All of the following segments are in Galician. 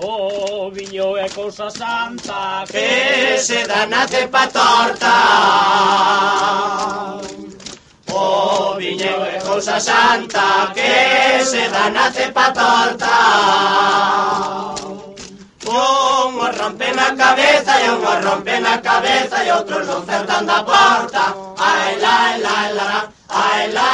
O viño é cousa santa que se dá na cepa torta. O viño é cousa santa que se dá na cepa torta. Unhos rompen a cabeza e unhos rompen a cabeza e outros non certan da porta. Ai, la, la, la, la, ai, la,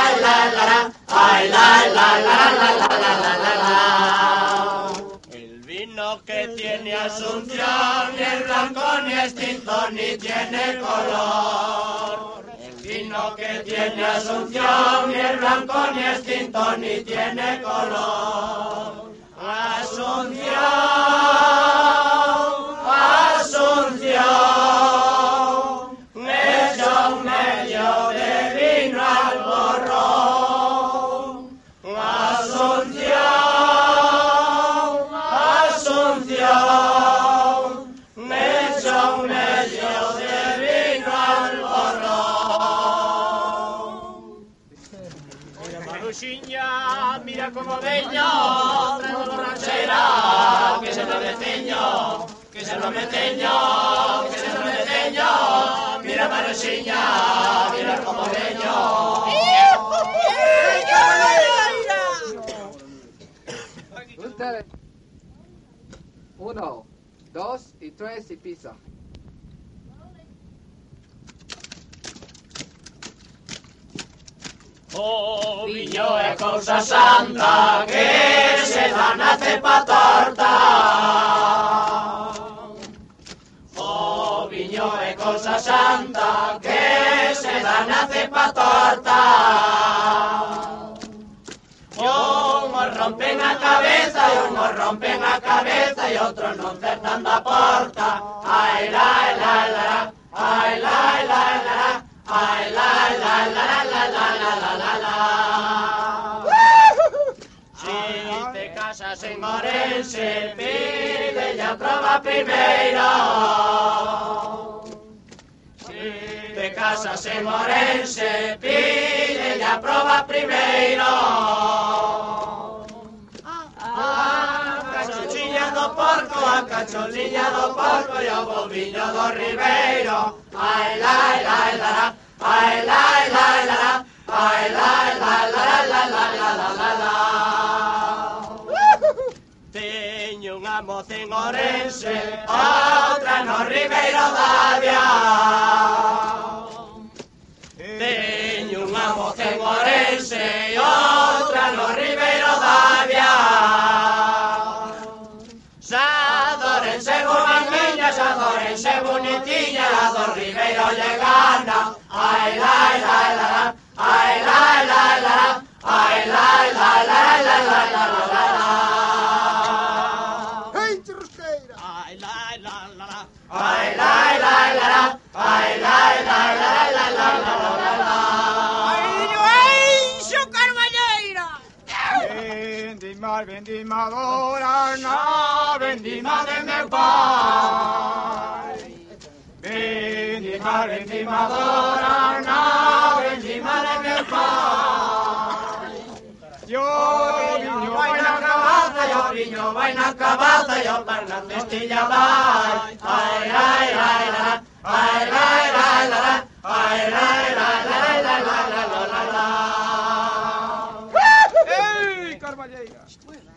El vino que tiene asunción ni es blanco ni es tinto ni tiene color. El vino que tiene asunción ni es blanco ni es tinto ni tiene color. Asunción, Maruxiña, mira como veño Traigo borrachera que se lo deteño, que se lo meteño, que se lo meteño. Mira Maruxiña, mira como veño. Ustedes. Uno, dos y tres y pisa. O viño é cousa santa que se dá na cepa torta. O viño é cousa santa que se dá na cepa torta. Unhos rompen a cabeza, e unhos rompen a cabeza e outros non certan da porta. Ai, la, casas en Orense pide a prova primeira De casas en Orense pide a prova primeira A cacholiña do porco, a cacholiña do porco e o bobiño do ribeiro Ai, lai, lai, la ai, lai, lai, la ai, lai, lai, la, tiramos en Orense, outra no Ribeiro da Avia. Teño unha moza en Orense, outra no Ribeiro da Avia. Xa dorense Orense bonitinha, xa dorense Orense a do Ribeiro lle gana, ai. Vendimadora, na Vendima de meu pai. vendimar, Vendimadora, na vendima de meu pai. Yo, Viño vai na cabaza, e o viño vai na cabaza, Hey, la.